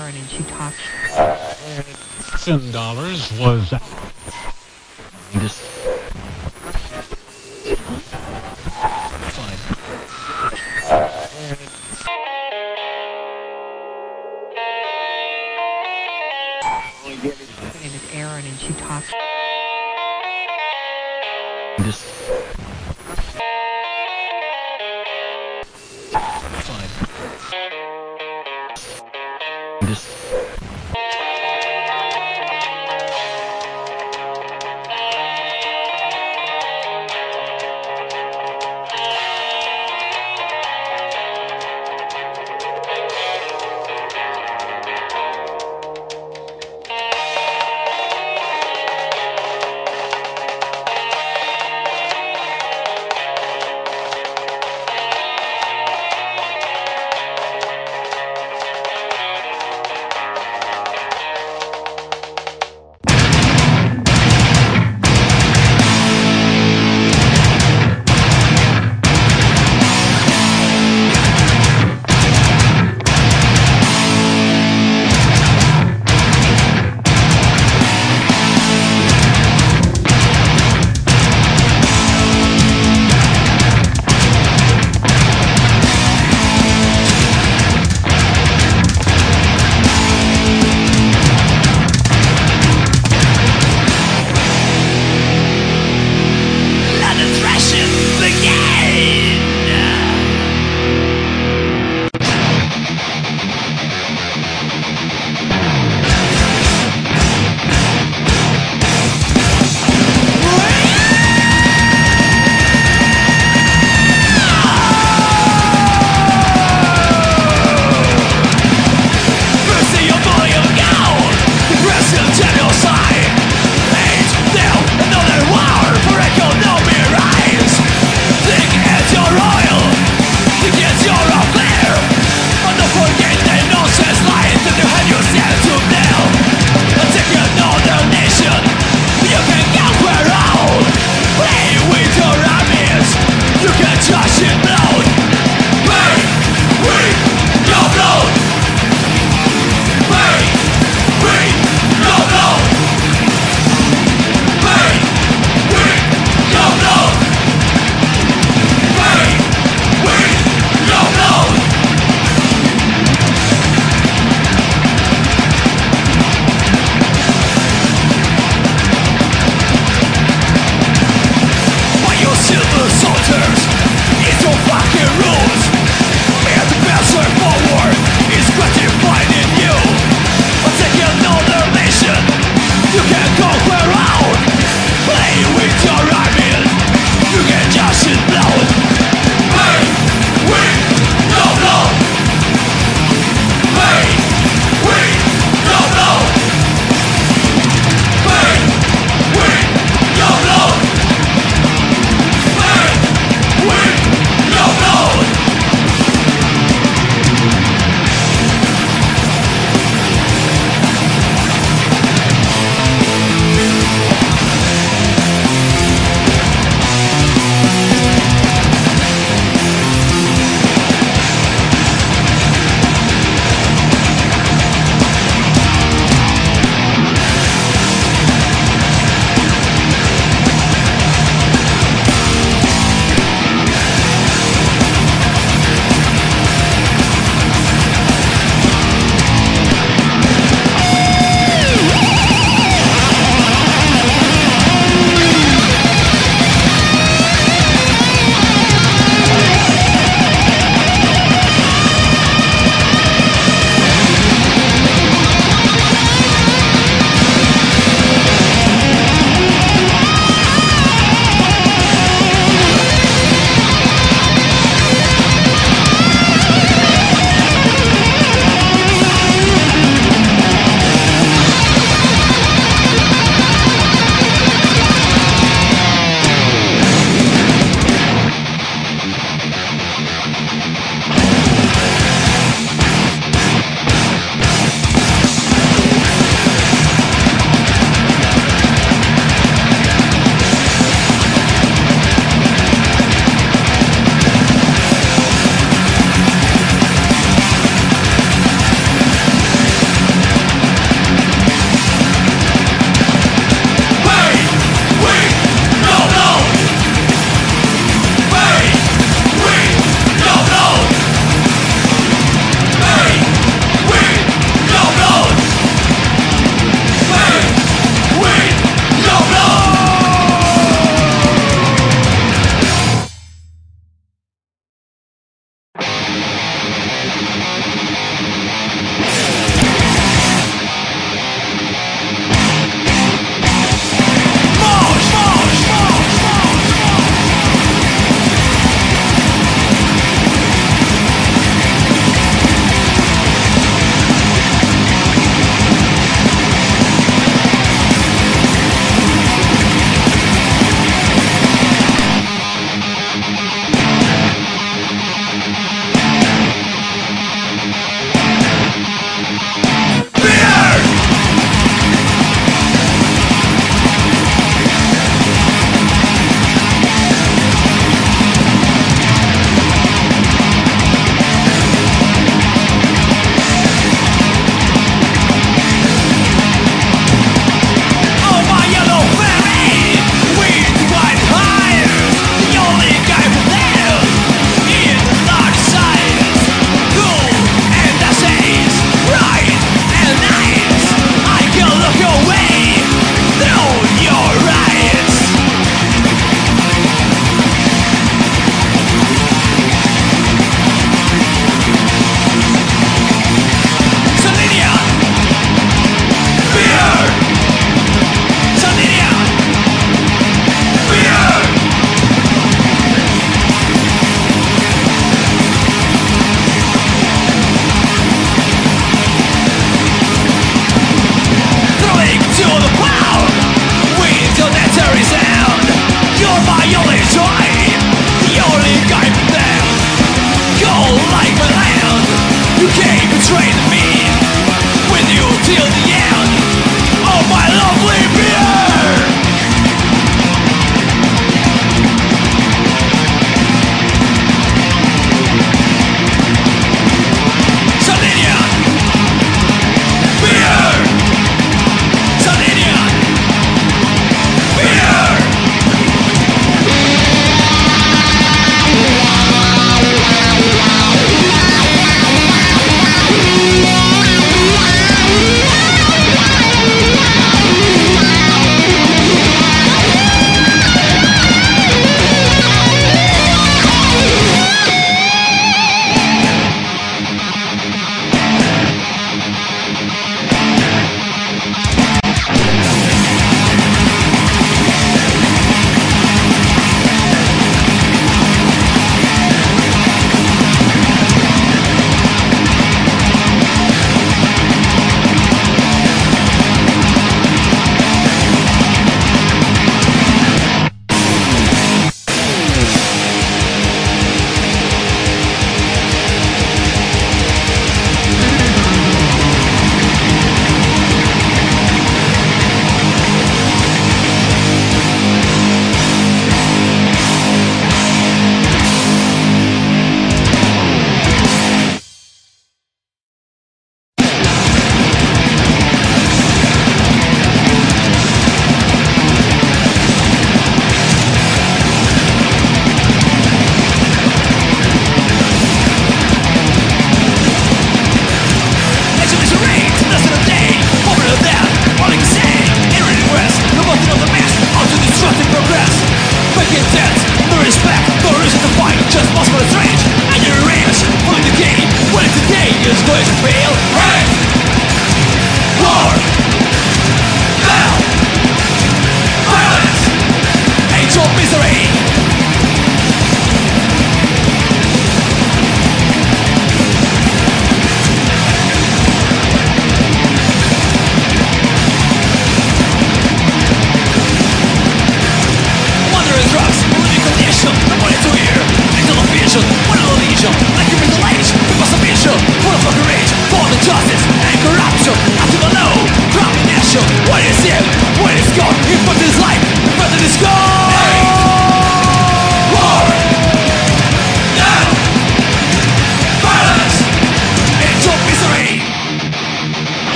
Aaron and she talks. Ten dollars was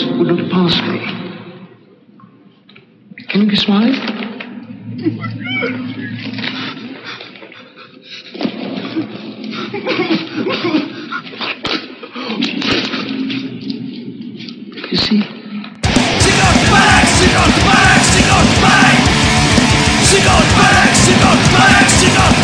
would not pass me. Can you smile? you see? She got back, she got back, she got back! She got back, she got back, she got back!